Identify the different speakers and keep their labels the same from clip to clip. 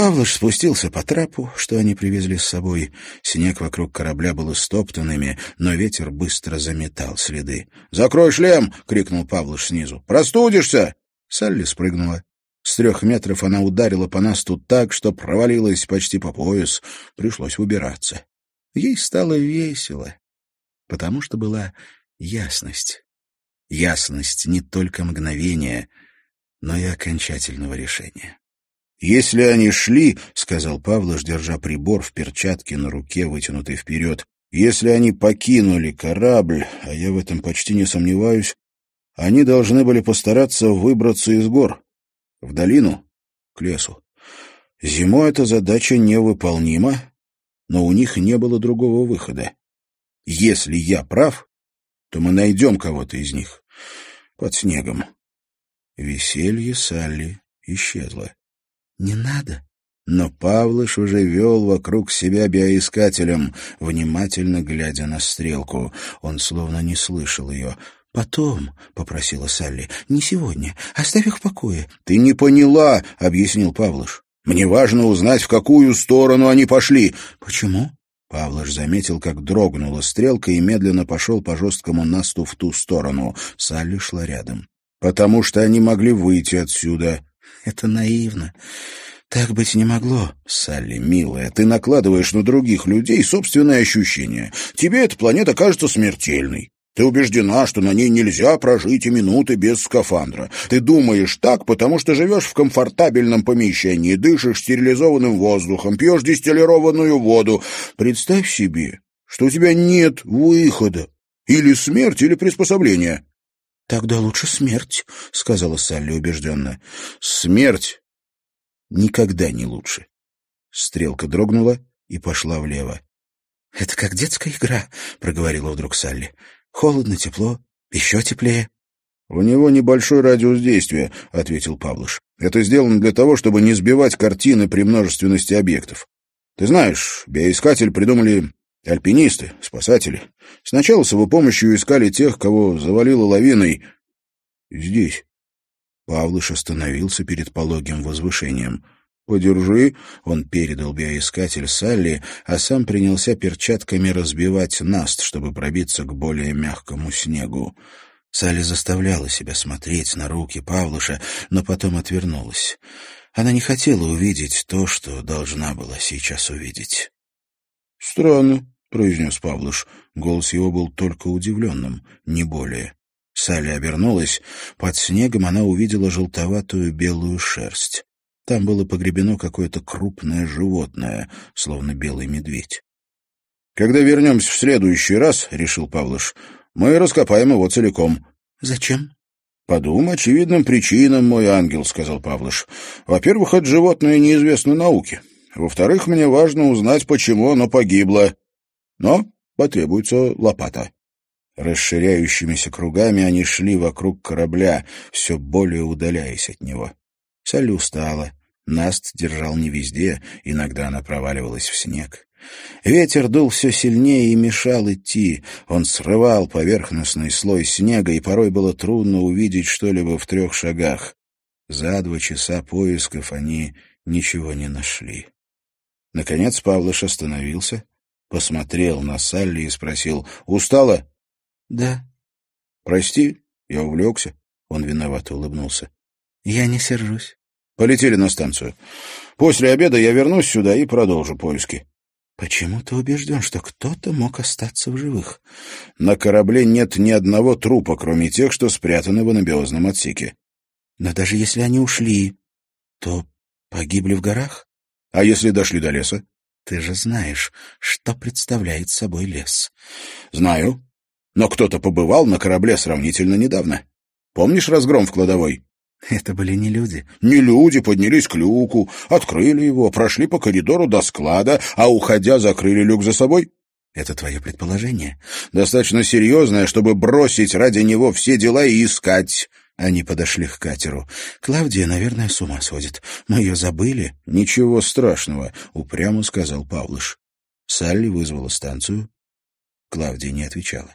Speaker 1: Павлыш спустился по трапу, что они привезли с собой. Снег вокруг корабля был истоптанными, но ветер быстро заметал следы. «Закрой шлем!» — крикнул Павлыш снизу. «Простудишься!» Салли спрыгнула. С трех метров она ударила по насту так, что провалилась почти по пояс. Пришлось выбираться. Ей стало весело, потому что была ясность. Ясность не только мгновения, но и окончательного решения. «Если они шли, — сказал Павлош, держа прибор в перчатке на руке, вытянутой вперед, — если они покинули корабль, а я в этом почти не сомневаюсь, они должны были постараться выбраться из гор, в долину, к лесу. Зимой эта задача невыполнима, но у них не было другого выхода. Если я прав, то мы найдем кого-то из них под снегом. Веселье Салли исчезло. «Не надо». Но Павлыш уже вел вокруг себя биоискателем, внимательно глядя на стрелку. Он словно не слышал ее. «Потом», — попросила Салли, — «не сегодня. Оставь их в покое». «Ты не поняла», — объяснил Павлыш. «Мне важно узнать, в какую сторону они пошли». «Почему?» Павлош заметил, как дрогнула стрелка и медленно пошел по жесткому насту в ту сторону. Салли шла рядом. «Потому что они могли выйти отсюда». «Это наивно. Так быть не могло». «Салли, милая, ты накладываешь на других людей собственные ощущения. Тебе эта планета кажется смертельной. Ты убеждена, что на ней нельзя прожить и минуты без скафандра. Ты думаешь так, потому что живешь в комфортабельном помещении, дышишь стерилизованным воздухом, пьешь дистиллированную воду. Представь себе, что у тебя нет выхода. Или смерть, или приспособление. — Тогда лучше смерть, — сказала Салли убежденно. — Смерть никогда не лучше. Стрелка дрогнула и пошла влево. — Это как детская игра, — проговорила вдруг Салли. Холодно, тепло, еще теплее. — У него небольшой радиус действия, — ответил Павлыш. — Это сделано для того, чтобы не сбивать картины при множественности объектов. Ты знаешь, биоискатель придумали альпинисты, спасатели. Сначала с его помощью искали тех, кого завалило лавиной. Здесь. Павлыш остановился перед пологим возвышением — «Подержи», — он передал биоискатель Салли, а сам принялся перчатками разбивать наст, чтобы пробиться к более мягкому снегу. Салли заставляла себя смотреть на руки Павлыша, но потом отвернулась. Она не хотела увидеть то, что должна была сейчас увидеть. «Странно», — произнес Павлыш. Голос его был только удивленным, не более. Салли обернулась. Под снегом она увидела желтоватую белую шерсть. Там было погребено какое-то крупное животное, словно белый медведь. «Когда вернемся в следующий раз, — решил Павлыш, — мы раскопаем его целиком». «Зачем?» «По двум очевидным причинам, мой ангел», — сказал Павлыш. «Во-первых, это животное неизвестно науке. Во-вторых, мне важно узнать, почему оно погибло. Но потребуется лопата». Расширяющимися кругами они шли вокруг корабля, все более удаляясь от него. Салли устала. Наст держал не везде, иногда она проваливалась в снег. Ветер дул все сильнее и мешал идти. Он срывал поверхностный слой снега, и порой было трудно увидеть что-либо в трех шагах. За два часа поисков они ничего не нашли. Наконец Павлыш остановился, посмотрел на Салли и спросил, «Устала?» «Да». «Прости, я увлекся». Он виновато улыбнулся. «Я не сержусь». Полетели на станцию. После обеда я вернусь сюда и продолжу поиски. Почему ты убежден, что кто-то мог остаться в живых? На корабле нет ни одного трупа, кроме тех, что спрятаны в анабиозном отсеке. Но даже если они ушли, то погибли в горах? А если дошли до леса? Ты же знаешь, что представляет собой лес. Знаю. Но кто-то побывал на корабле сравнительно недавно. Помнишь разгром в кладовой? Это были не люди. Не люди поднялись к люку, открыли его, прошли по коридору до склада, а, уходя, закрыли люк за собой. Это твое предположение? Достаточно серьезное, чтобы бросить ради него все дела и искать. Они подошли к катеру. Клавдия, наверное, с ума сводит. Мы ее забыли. Ничего страшного, упрямо сказал Павлыш. Салли вызвала станцию. Клавдия не отвечала.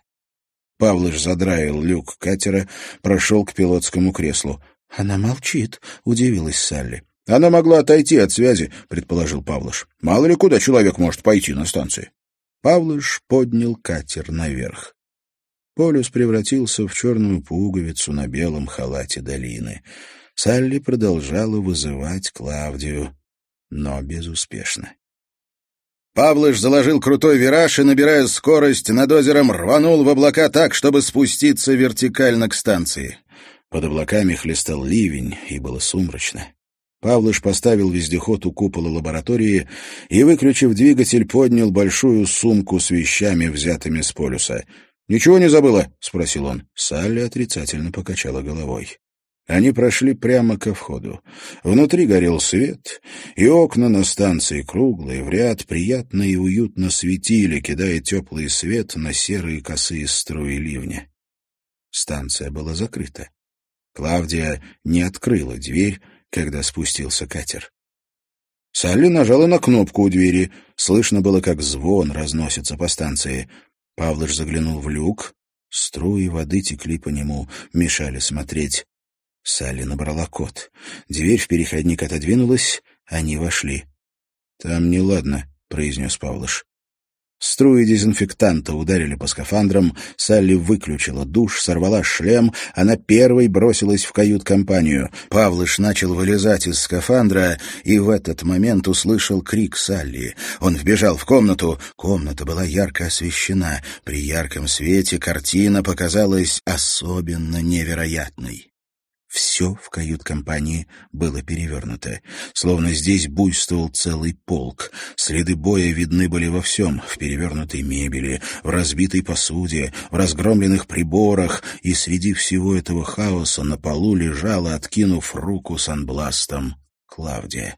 Speaker 1: Павлыш задраил люк катера, прошел к пилотскому креслу. «Она молчит», — удивилась Салли. Она могла отойти от связи, предположил Павлыш. Мало ли куда человек может пойти на станции. Павлыш поднял катер наверх. Полюс превратился в черную пуговицу на белом халате долины. Салли продолжала вызывать Клавдию, но безуспешно. Павлыш заложил крутой вираж и, набирая скорость, над озером рванул в облака так, чтобы спуститься вертикально к станции. Под облаками хлестал ливень, и было сумрачно. Павлыш поставил вездеход у купола лаборатории и, выключив двигатель, поднял большую сумку с вещами, взятыми с полюса. «Ничего не забыла?» — спросил он. Салли отрицательно покачала головой. Они прошли прямо ко входу. Внутри горел свет, и окна на станции круглые, в ряд приятно и уютно светили, кидая теплый свет на серые косые струи ливня. Станция была закрыта. Клавдия не открыла дверь, когда спустился катер. Салли нажала на кнопку у двери. Слышно было, как звон разносится по станции. Павлыш заглянул в люк. Струи воды текли по нему, мешали смотреть. Салли набрала код. Дверь в переходник отодвинулась, они вошли. — Там неладно, — произнес Павлыш. Струи дезинфектанта ударили по скафандрам, Салли выключила душ, сорвала шлем, она первой бросилась в кают-компанию. Павлыш начал вылезать из скафандра и в этот момент услышал крик Салли. Он вбежал в комнату, комната была ярко освещена. При ярком свете картина показалась особенно невероятной. Все в кают-компании было перевернуто. Словно здесь буйствовал целый полк. Следы боя видны были во всем. В перевернутой мебели, в разбитой посуде, в разгромленных приборах. И среди всего этого хаоса на полу лежала, откинув руку с анбластом, Клавдия.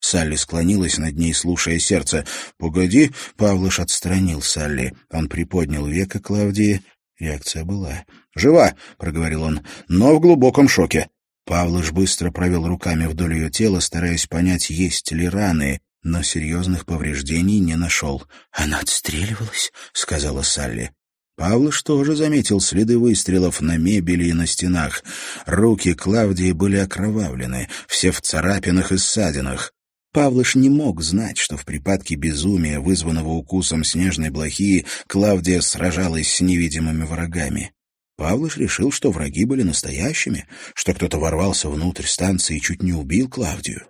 Speaker 1: Салли склонилась над ней, слушая сердце. «Погоди!» — Павлыш отстранил Салли. Он приподнял века Клавдии Реакция была. «Жива!» — проговорил он, — «но в глубоком шоке». Павлыш быстро провел руками вдоль ее тела, стараясь понять, есть ли раны, но серьезных повреждений не нашел. «Она отстреливалась», — сказала Салли. Павлыш тоже заметил следы выстрелов на мебели и на стенах. Руки Клавдии были окровавлены, все в царапинах и ссадинах. Павлыш не мог знать, что в припадке безумия, вызванного укусом снежной блохи, Клавдия сражалась с невидимыми врагами. Павлыш решил, что враги были настоящими, что кто-то ворвался внутрь станции и чуть не убил Клавдию.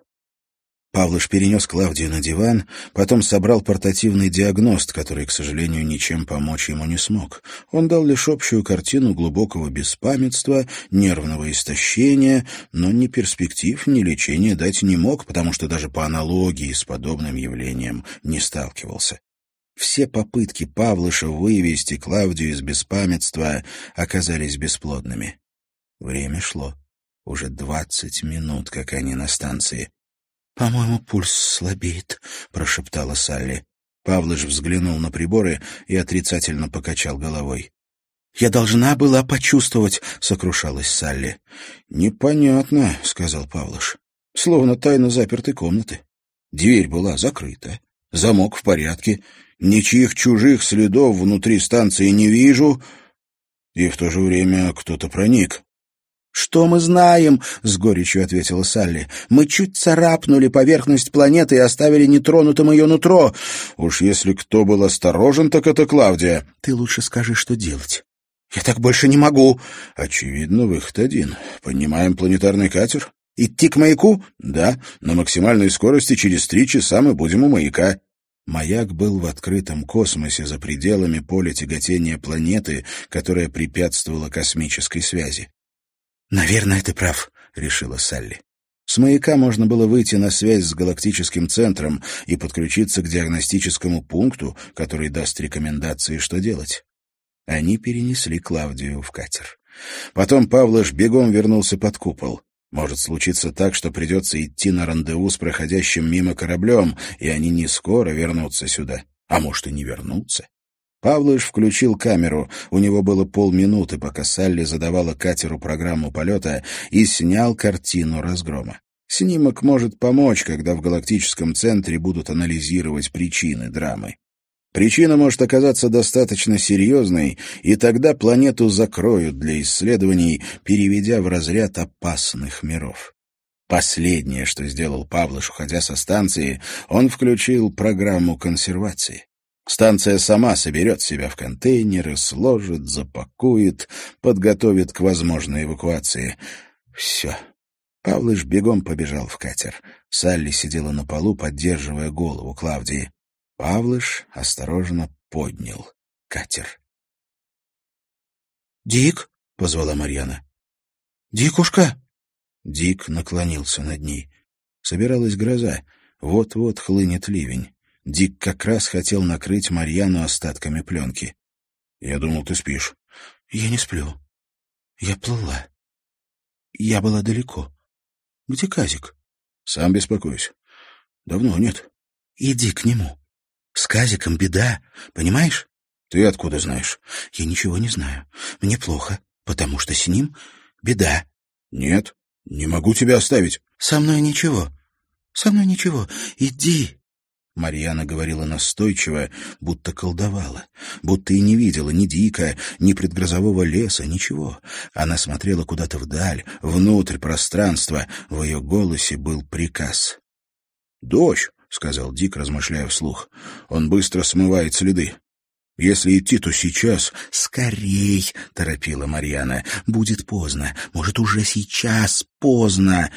Speaker 1: Павлыш перенес Клавдию на диван, потом собрал портативный диагност, который, к сожалению, ничем помочь ему не смог. Он дал лишь общую картину глубокого беспамятства, нервного истощения, но ни перспектив, ни лечения дать не мог, потому что даже по аналогии с подобным явлением не сталкивался. Все попытки Павлыша вывести Клавдию из беспамятства оказались бесплодными. Время шло. Уже двадцать минут, как они на станции. «По-моему, пульс слабеет», — прошептала Салли. Павлыш взглянул на приборы и отрицательно покачал головой. «Я должна была почувствовать», — сокрушалась Салли. «Непонятно», — сказал Павлыш. «Словно тайна запертой комнаты. Дверь была закрыта, замок в порядке, ничьих чужих следов внутри станции не вижу, и в то же время кто-то проник». «Что мы знаем?» — с горечью ответила Салли. «Мы чуть царапнули поверхность планеты и оставили нетронутым ее нутро. Уж если кто был осторожен, так это Клавдия». «Ты лучше скажи, что делать». «Я так больше не могу». «Очевидно, выход один. Поднимаем планетарный катер». «Идти к маяку?» «Да, на максимальной скорости через три часа мы будем у маяка». Маяк был в открытом космосе за пределами поля тяготения планеты, которая препятствовала космической связи. «Наверное, ты прав», — решила Салли. С маяка можно было выйти на связь с галактическим центром и подключиться к диагностическому пункту, который даст рекомендации, что делать. Они перенесли Клавдию в катер. Потом Павлош бегом вернулся под купол. Может случиться так, что придется идти на рандеву с проходящим мимо кораблем, и они не скоро вернутся сюда. А может и не вернутся. Павлыш включил камеру. У него было полминуты, пока Салли задавала катеру программу полета и снял картину разгрома. Снимок может помочь, когда в галактическом центре будут анализировать причины драмы. Причина может оказаться достаточно серьезной, и тогда планету закроют для исследований, переведя в разряд опасных миров. Последнее, что сделал Павлыш, уходя со станции, он включил программу консервации. Станция сама соберет себя в контейнеры, сложит, запакует, подготовит к возможной эвакуации. Все. Павлыш бегом побежал в катер. Салли сидела на полу, поддерживая голову Клавдии. Павлыш осторожно поднял катер.
Speaker 2: «Дик!» — позвала Марьяна. «Дикушка!»
Speaker 1: Дик наклонился над ней. Собиралась гроза. Вот-вот хлынет ливень. Дик как раз хотел накрыть Марьяну остатками пленки. — Я думал, ты спишь.
Speaker 2: — Я не сплю. Я плыла. Я была далеко. Где Казик?
Speaker 1: — Сам беспокоюсь. Давно нет.
Speaker 2: — Иди к нему. С Казиком беда, понимаешь?
Speaker 1: — Ты откуда знаешь?
Speaker 2: — Я ничего не знаю. Мне плохо, потому что с ним беда.
Speaker 1: — Нет, не могу тебя оставить.
Speaker 2: — Со мной ничего. Со мной ничего. Иди.
Speaker 1: Марьяна говорила настойчиво, будто колдовала, будто и не видела ни дика, ни предгрозового леса, ничего. Она смотрела куда-то вдаль, внутрь пространства. В ее голосе был приказ. «Дождь», — сказал Дик, размышляя вслух. «Он быстро смывает следы. Если идти, то сейчас.
Speaker 2: Скорей, торопила Марьяна. Будет поздно. Может, уже сейчас поздно.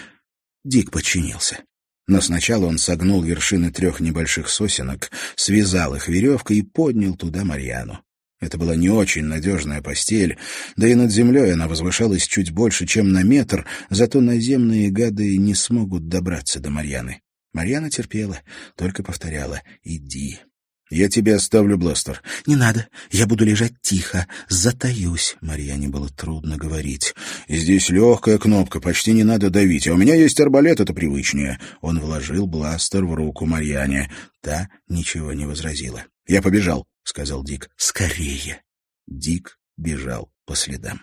Speaker 2: Дик подчинился.
Speaker 1: Но сначала он согнул вершины трех небольших сосенок, связал их веревкой и поднял туда Марьяну. Это была не очень надежная постель, да и над землей она возвышалась чуть больше, чем на метр, зато наземные гады не смогут добраться до Марьяны. Марьяна терпела, только повторяла «Иди, «Я тебе оставлю бластер».
Speaker 2: «Не надо. Я буду лежать тихо. Затаюсь».
Speaker 1: Марьяне было трудно говорить. «Здесь легкая кнопка, почти не надо давить. А у меня есть арбалет, это привычнее». Он вложил бластер в руку Марьяне. Та ничего не возразила. «Я побежал», — сказал Дик.
Speaker 2: «Скорее».
Speaker 1: Дик бежал по следам.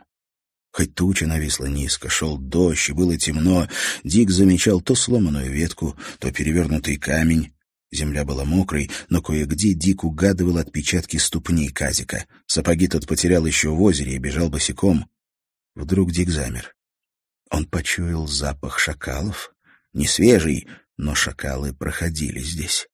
Speaker 1: Хоть туча нависла низко, шел дождь, и было темно, Дик замечал то сломанную ветку, то перевернутый камень, Земля была мокрой, но кое-где Дик угадывал отпечатки ступней Казика. Сапоги тот потерял еще в озере и бежал босиком. Вдруг Дик замер. Он почуял запах шакалов. Не свежий, но шакалы проходили здесь.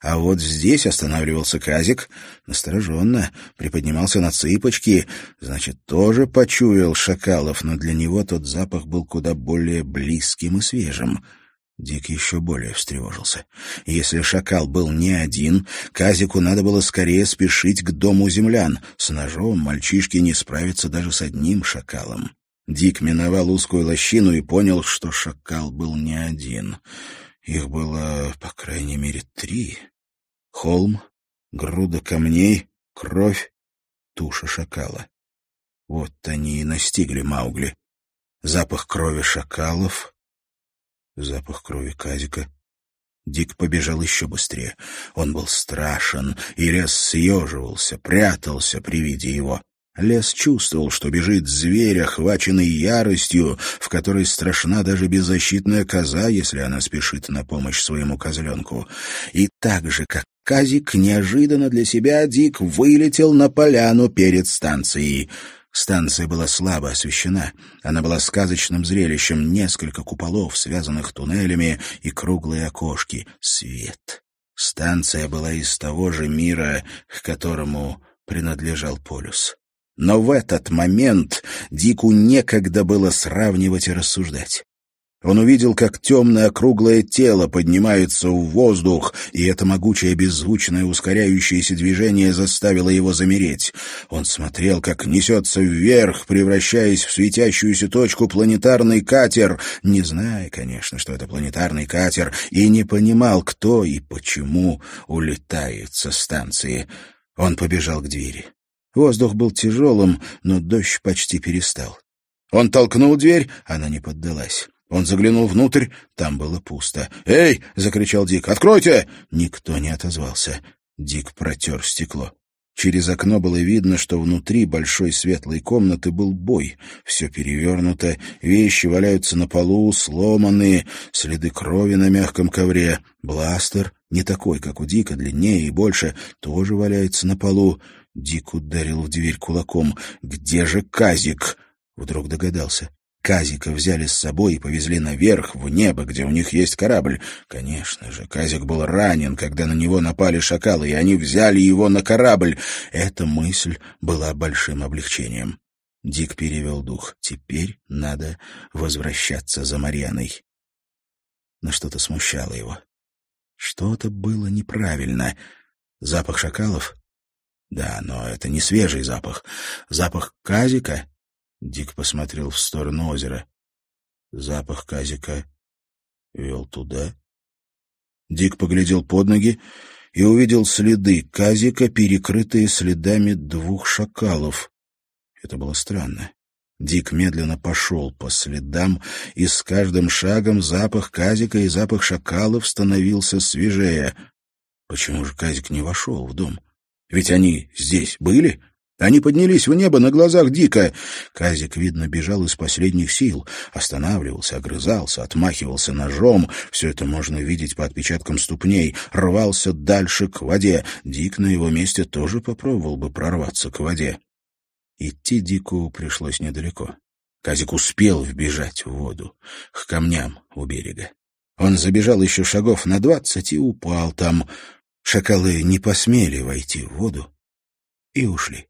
Speaker 1: А вот здесь останавливался Казик, настороженно, приподнимался на цыпочки, значит, тоже почуял шакалов, но для него тот запах был куда более близким и свежим — Дик еще более встревожился. Если шакал был не один, Казику надо было скорее спешить к дому землян. С ножом мальчишки не справятся даже с одним шакалом. Дик миновал узкую лощину и понял, что шакал был не один. Их было, по крайней мере, три. Холм, груда камней, кровь, туша шакала. Вот они и настигли Маугли. Запах крови шакалов — Запах крови Казика. Дик побежал еще быстрее. Он был страшен, и лес съеживался, прятался при виде его. Лес чувствовал, что бежит зверь, охваченный яростью, в которой страшна даже беззащитная коза, если она спешит на помощь своему козленку. И так же, как Казик, неожиданно для себя Дик вылетел на поляну перед станцией — Станция была слабо освещена. Она была сказочным зрелищем. Несколько куполов, связанных туннелями, и круглые окошки. Свет. Станция была из того же мира, к которому принадлежал полюс. Но в этот момент Дику некогда было сравнивать и рассуждать. Он увидел, как темное круглое тело поднимается в воздух, и это могучее беззвучное ускоряющееся движение заставило его замереть. Он смотрел, как несется вверх, превращаясь в светящуюся точку планетарный катер, не зная, конечно, что это планетарный катер, и не понимал, кто и почему улетает со станции. Он побежал к двери. Воздух был тяжелым, но дождь почти перестал. Он толкнул дверь, она не поддалась. Он заглянул внутрь, там было пусто. «Эй!» — закричал Дик. «Откройте!» Никто не отозвался. Дик протер стекло. Через окно было видно, что внутри большой светлой комнаты был бой. Все перевернуто, вещи валяются на полу, сломанные, следы крови на мягком ковре. Бластер, не такой, как у Дика, длиннее и больше, тоже валяется на полу. Дик ударил в дверь кулаком. «Где же Казик?» Вдруг догадался. Казика взяли с собой и повезли наверх, в небо, где у них есть корабль. Конечно же, Казик был ранен, когда на него напали шакалы, и они взяли его на корабль. Эта мысль была большим облегчением. Дик перевел дух. Теперь надо возвращаться за Марьяной. Но что-то смущало его. Что-то было неправильно. Запах шакалов? Да, но это не свежий запах. Запах казика? Дик посмотрел в сторону озера. Запах казика вел туда. Дик поглядел под ноги и увидел следы казика, перекрытые следами двух шакалов. Это было странно. Дик медленно пошел по следам, и с каждым шагом запах казика и запах шакалов становился свежее. Почему же казик не вошел в дом? Ведь они здесь были? Они поднялись в небо на глазах Дика. Казик, видно, бежал из последних сил. Останавливался, огрызался, отмахивался ножом. Все это можно видеть по отпечаткам ступней. Рвался дальше к воде. Дик на его месте тоже попробовал бы прорваться к воде. Идти Дику пришлось недалеко. Казик успел вбежать в воду, к камням у берега. Он забежал еще шагов на двадцать и упал там. Шакалы не посмели войти в воду и ушли.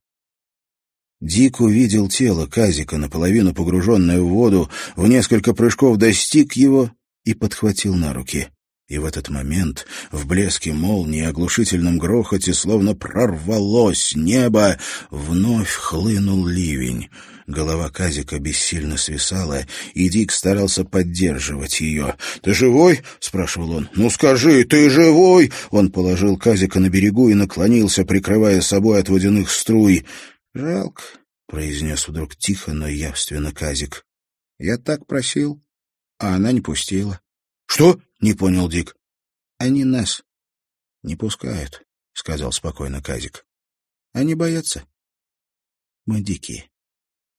Speaker 1: Дик увидел тело Казика, наполовину погруженное в воду, в несколько прыжков достиг его и подхватил на руки. И в этот момент, в блеске молнии и оглушительном грохоте, словно прорвалось небо, вновь хлынул ливень. Голова Казика бессильно свисала, и Дик старался поддерживать ее. «Ты живой?» — спрашивал он. «Ну скажи, ты живой?» Он положил Казика на берегу и наклонился, прикрывая собой от водяных струй. «Жалко», — произнес вдруг тихо, но явственно Казик. «Я так просил, а она не пустила». «Что?» — не понял Дик. «Они нас не пускают», — сказал спокойно Казик. «Они боятся. Мы дикие».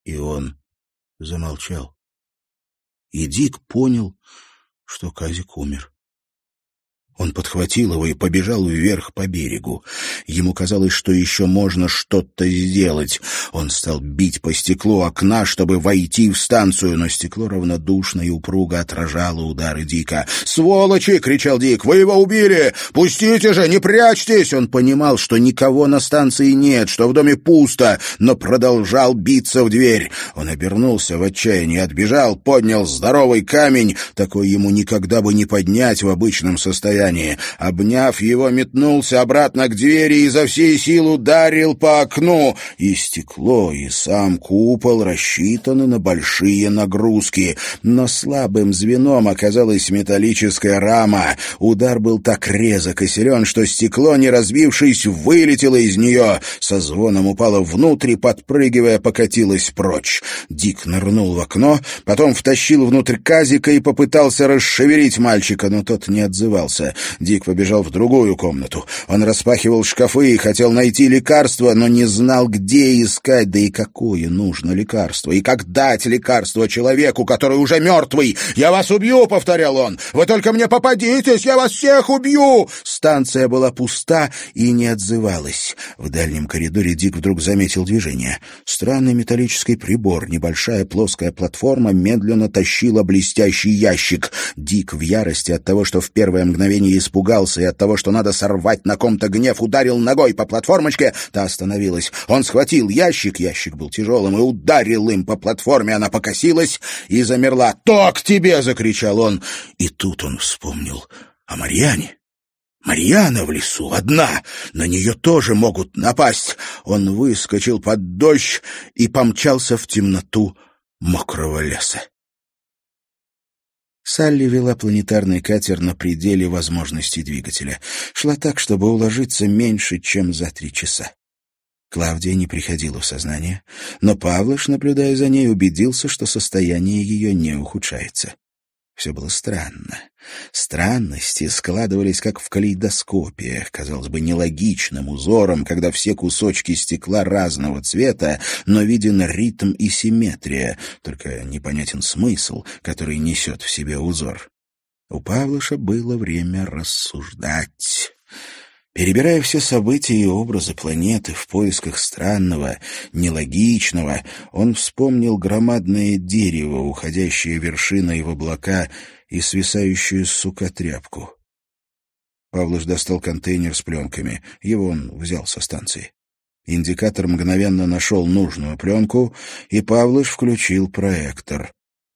Speaker 1: И он замолчал. И Дик понял, что Казик умер. Он подхватил его и побежал вверх по берегу. Ему казалось, что еще можно что-то сделать. Он стал бить по стеклу окна, чтобы войти в станцию, но стекло равнодушно и упруго отражало удары Дика. «Сволочи!» — кричал Дик. «Вы его убили! Пустите же! Не прячьтесь!» Он понимал, что никого на станции нет, что в доме пусто, но продолжал биться в дверь. Он обернулся в отчаянии, отбежал, поднял здоровый камень. Такой ему никогда бы не поднять в обычном состоянии состоянии. Обняв его, метнулся обратно к двери и изо всей силы ударил по окну. И стекло, и сам купол рассчитаны на большие нагрузки. Но слабым звеном оказалась металлическая рама. Удар был так резок и силен, что стекло, не разбившись, вылетело из нее. Со звоном упало внутрь и, подпрыгивая, покатилось прочь. Дик нырнул в окно, потом втащил внутрь казика и попытался расшевелить мальчика, но тот не отзывался. Дик побежал в другую комнату. Он распахивал шкафы и хотел найти лекарство, но не знал, где искать, да и какое нужно лекарство, и как дать лекарство человеку, который уже мертвый. «Я вас убью!» — повторял он. «Вы только мне попадитесь! Я вас всех убью!» Станция была пуста и не отзывалась. В дальнем коридоре Дик вдруг заметил движение. Странный металлический прибор, небольшая плоская платформа медленно тащила блестящий ящик. Дик в ярости от того, что в первое мгновение мгновение испугался и от того, что надо сорвать на ком-то гнев, ударил ногой по платформочке, та остановилась. Он схватил ящик, ящик был тяжелым, и ударил им по платформе. Она покосилась и замерла. «То к тебе!» — закричал он. И тут он вспомнил о Марьяне. Марьяна в лесу, одна, на нее тоже могут напасть. Он выскочил под дождь и помчался в темноту мокрого леса. Салли вела планетарный катер на пределе возможностей двигателя. Шла так, чтобы уложиться меньше, чем за три часа. Клавдия не приходила в сознание, но Павлыш, наблюдая за ней, убедился, что состояние ее не ухудшается. Все было странно. Странности складывались как в калейдоскопе, казалось бы, нелогичным узором, когда все кусочки стекла разного цвета, но виден ритм и симметрия, только непонятен смысл, который несет в себе узор. У Павлыша было время рассуждать. Перебирая все события и образы планеты в поисках странного, нелогичного, он вспомнил громадное дерево, уходящее вершиной в облака и свисающую с сука тряпку. Павлыш достал контейнер с пленками. Его он взял со станции. Индикатор мгновенно нашел нужную пленку, и Павлыш включил проектор.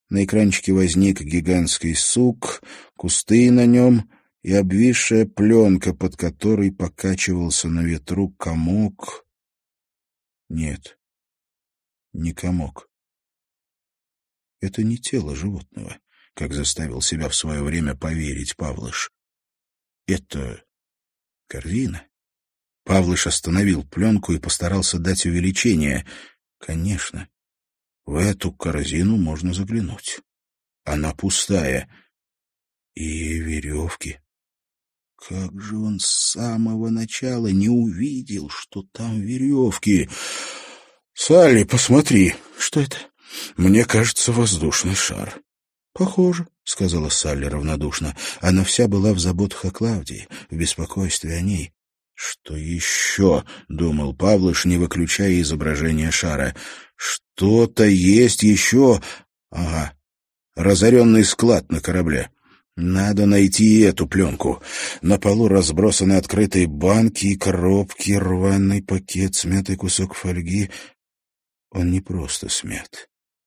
Speaker 1: На экранчике возник гигантский сук, кусты на нем и обвисшая пленка, под которой покачивался на ветру комок. Нет, не комок. Это не тело животного, как заставил себя в свое время поверить Павлыш. Это корзина. Павлыш остановил пленку и постарался дать увеличение. Конечно, в эту корзину можно заглянуть. Она пустая. И веревки. Как же он с самого начала не увидел, что там веревки? Салли, посмотри. Что это? Мне кажется, воздушный шар. Похоже, — сказала Салли равнодушно. Она вся была в заботах о Клавдии, в беспокойстве о ней. «Что еще?» — думал Павлыш, не выключая изображение шара. «Что-то есть еще...» «Ага, разоренный склад на корабле. Надо найти эту пленку. На полу разбросаны открытые банки и коробки, рваный пакет, смятый кусок фольги. Он не просто смят.